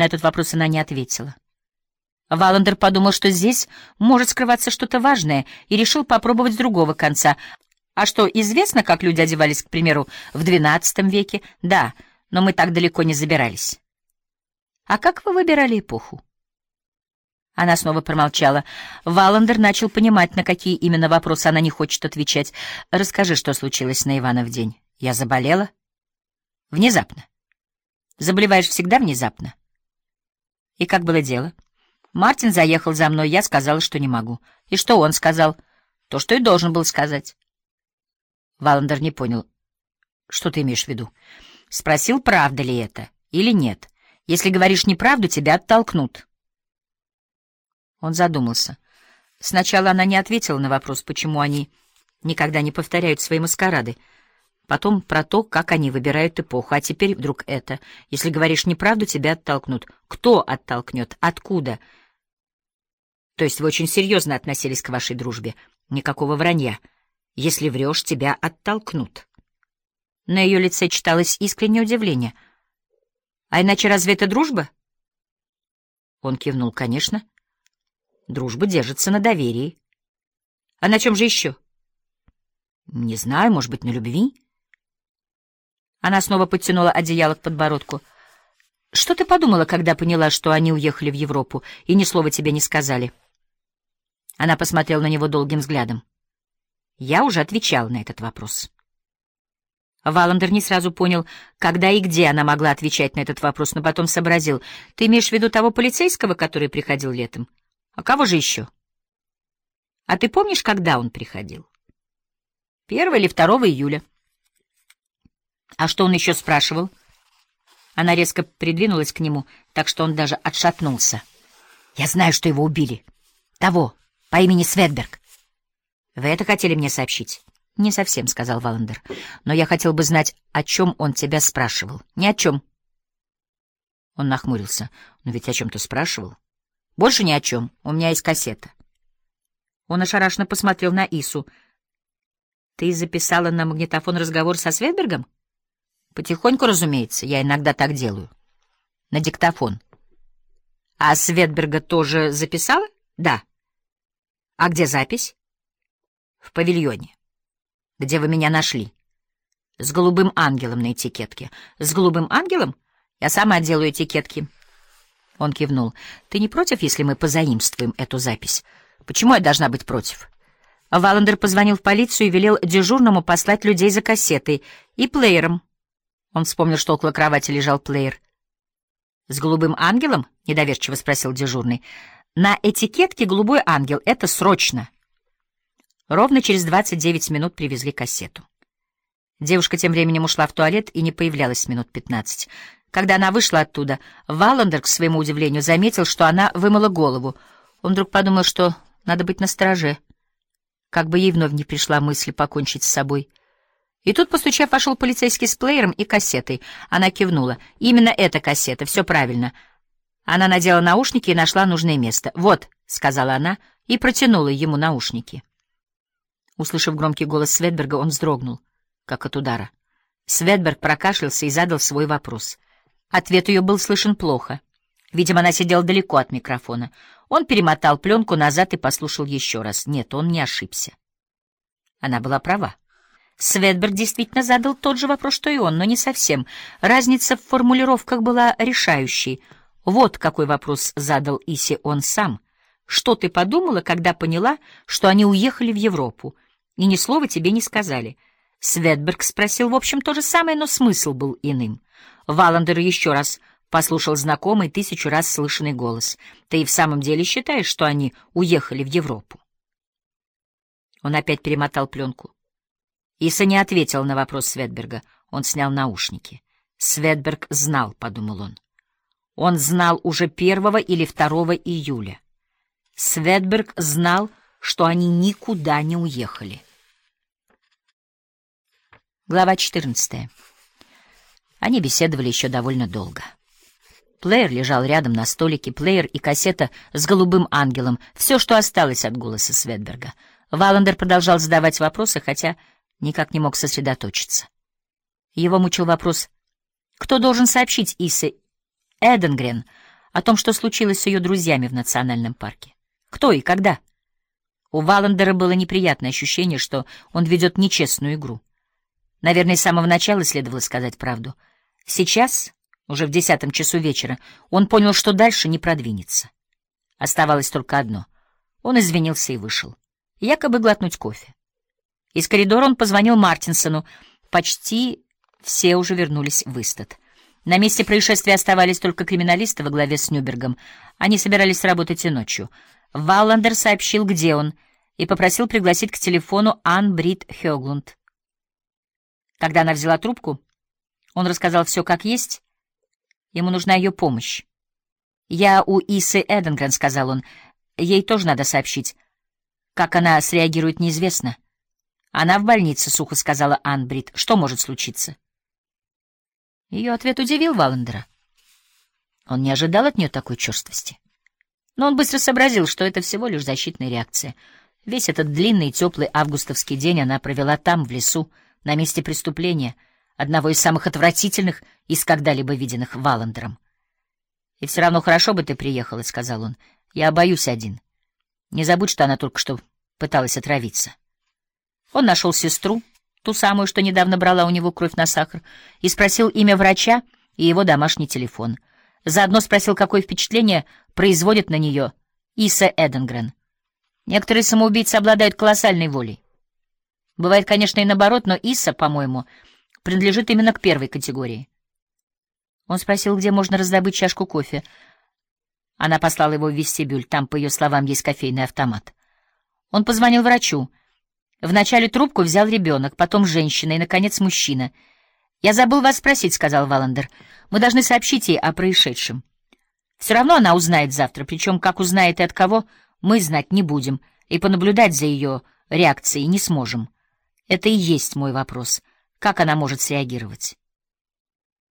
На этот вопрос она не ответила. Валандер подумал, что здесь может скрываться что-то важное, и решил попробовать с другого конца. А что, известно, как люди одевались, к примеру, в XII веке? Да, но мы так далеко не забирались. А как вы выбирали эпоху? Она снова промолчала. Валандер начал понимать, на какие именно вопросы она не хочет отвечать. «Расскажи, что случилось на Ивана в день. Я заболела?» «Внезапно. Заболеваешь всегда внезапно?» «И как было дело?» «Мартин заехал за мной, я сказала, что не могу. И что он сказал?» «То, что и должен был сказать». Валандер не понял. «Что ты имеешь в виду?» «Спросил, правда ли это или нет. Если говоришь неправду, тебя оттолкнут». Он задумался. Сначала она не ответила на вопрос, почему они никогда не повторяют свои маскарады. Потом про то, как они выбирают эпоху. А теперь вдруг это. Если говоришь неправду, тебя оттолкнут. Кто оттолкнет? Откуда? То есть вы очень серьезно относились к вашей дружбе. Никакого вранья. Если врешь, тебя оттолкнут. На ее лице читалось искреннее удивление. А иначе разве это дружба? Он кивнул, конечно. Дружба держится на доверии. А на чем же еще? Не знаю, может быть, на любви? Она снова подтянула одеяло к подбородку. Что ты подумала, когда поняла, что они уехали в Европу и ни слова тебе не сказали? Она посмотрела на него долгим взглядом. Я уже отвечала на этот вопрос. Валандер не сразу понял, когда и где она могла отвечать на этот вопрос, но потом сообразил. Ты имеешь в виду того полицейского, который приходил летом? А кого же еще? А ты помнишь, когда он приходил? Первого или второго июля. А что он еще спрашивал? Она резко придвинулась к нему, так что он даже отшатнулся. Я знаю, что его убили. Того, по имени Светберг. Вы это хотели мне сообщить? Не совсем, сказал Валандер. Но я хотел бы знать, о чем он тебя спрашивал. Ни о чем. Он нахмурился. Но ведь о чем-то спрашивал. Больше ни о чем. У меня есть кассета. Он ошарашенно посмотрел на Ису. Ты записала на магнитофон разговор со Светбергом? Потихоньку, разумеется. Я иногда так делаю. На диктофон. А Светберга тоже записала? Да. А где запись? В павильоне. Где вы меня нашли? С голубым ангелом на этикетке. С голубым ангелом? Я сама делаю этикетки. Он кивнул. «Ты не против, если мы позаимствуем эту запись? Почему я должна быть против?» Валандер позвонил в полицию и велел дежурному послать людей за кассетой и плеером. Он вспомнил, что около кровати лежал плеер. «С голубым ангелом?» — недоверчиво спросил дежурный. «На этикетке голубой ангел. Это срочно». Ровно через 29 минут привезли кассету. Девушка тем временем ушла в туалет и не появлялась минут пятнадцать. Когда она вышла оттуда, Валандер, к своему удивлению, заметил, что она вымыла голову. Он вдруг подумал, что надо быть настороже. Как бы ей вновь не пришла мысль покончить с собой. И тут, постучав, вошел полицейский с плеером и кассетой. Она кивнула. «Именно эта кассета, все правильно». Она надела наушники и нашла нужное место. «Вот», — сказала она и протянула ему наушники. Услышав громкий голос Светберга, он вздрогнул, как от удара. Светберг прокашлялся и задал свой вопрос — Ответ ее был слышен плохо. Видимо, она сидела далеко от микрофона. Он перемотал пленку назад и послушал еще раз. Нет, он не ошибся. Она была права. Светберг действительно задал тот же вопрос, что и он, но не совсем. Разница в формулировках была решающей. Вот какой вопрос задал Иси он сам. «Что ты подумала, когда поняла, что они уехали в Европу, и ни слова тебе не сказали?» Светберг спросил, в общем, то же самое, но смысл был иным. Валандер еще раз послушал знакомый, тысячу раз слышанный голос. «Ты и в самом деле считаешь, что они уехали в Европу?» Он опять перемотал пленку. Иса не ответил на вопрос Светберга. Он снял наушники. Светберг знал, — подумал он. Он знал уже первого или второго июля. Светберг знал, что они никуда не уехали. Глава четырнадцатая. Они беседовали еще довольно долго. Плеер лежал рядом на столике, плеер и кассета с голубым ангелом, все, что осталось от голоса Светберга. Валандер продолжал задавать вопросы, хотя никак не мог сосредоточиться. Его мучил вопрос, кто должен сообщить Исе Эденгрен о том, что случилось с ее друзьями в национальном парке. Кто и когда? У Валандера было неприятное ощущение, что он ведет нечестную игру. Наверное, с самого начала следовало сказать правду. Сейчас, уже в десятом часу вечера, он понял, что дальше не продвинется. Оставалось только одно. Он извинился и вышел. Якобы глотнуть кофе. Из коридора он позвонил Мартинсону. Почти все уже вернулись в Истат. На месте происшествия оставались только криминалисты во главе с Нюбергом. Они собирались работать и ночью. Валландер сообщил, где он, и попросил пригласить к телефону Ан Брит Хёглунд. Когда она взяла трубку, он рассказал все как есть. Ему нужна ее помощь. «Я у Исы Эденгрен», — сказал он. «Ей тоже надо сообщить. Как она среагирует, неизвестно». «Она в больнице», — сухо сказала Анбрид. «Что может случиться?» Ее ответ удивил Валандера. Он не ожидал от нее такой черствости. Но он быстро сообразил, что это всего лишь защитная реакция. Весь этот длинный теплый августовский день она провела там, в лесу, на месте преступления, одного из самых отвратительных из когда-либо виденных Валандером. «И все равно хорошо бы ты приехала», — сказал он. «Я боюсь один. Не забудь, что она только что пыталась отравиться». Он нашел сестру, ту самую, что недавно брала у него кровь на сахар, и спросил имя врача и его домашний телефон. Заодно спросил, какое впечатление производит на нее Иса Эденгрен. Некоторые самоубийцы обладают колоссальной волей. Бывает, конечно, и наоборот, но Иса, по-моему, принадлежит именно к первой категории. Он спросил, где можно раздобыть чашку кофе. Она послала его в вестибюль, там, по ее словам, есть кофейный автомат. Он позвонил врачу. Вначале трубку взял ребенок, потом женщина и, наконец, мужчина. «Я забыл вас спросить», — сказал Валандер. «Мы должны сообщить ей о происшедшем. Все равно она узнает завтра, причем как узнает и от кого, мы знать не будем, и понаблюдать за ее реакцией не сможем. Это и есть мой вопрос. Как она может среагировать?»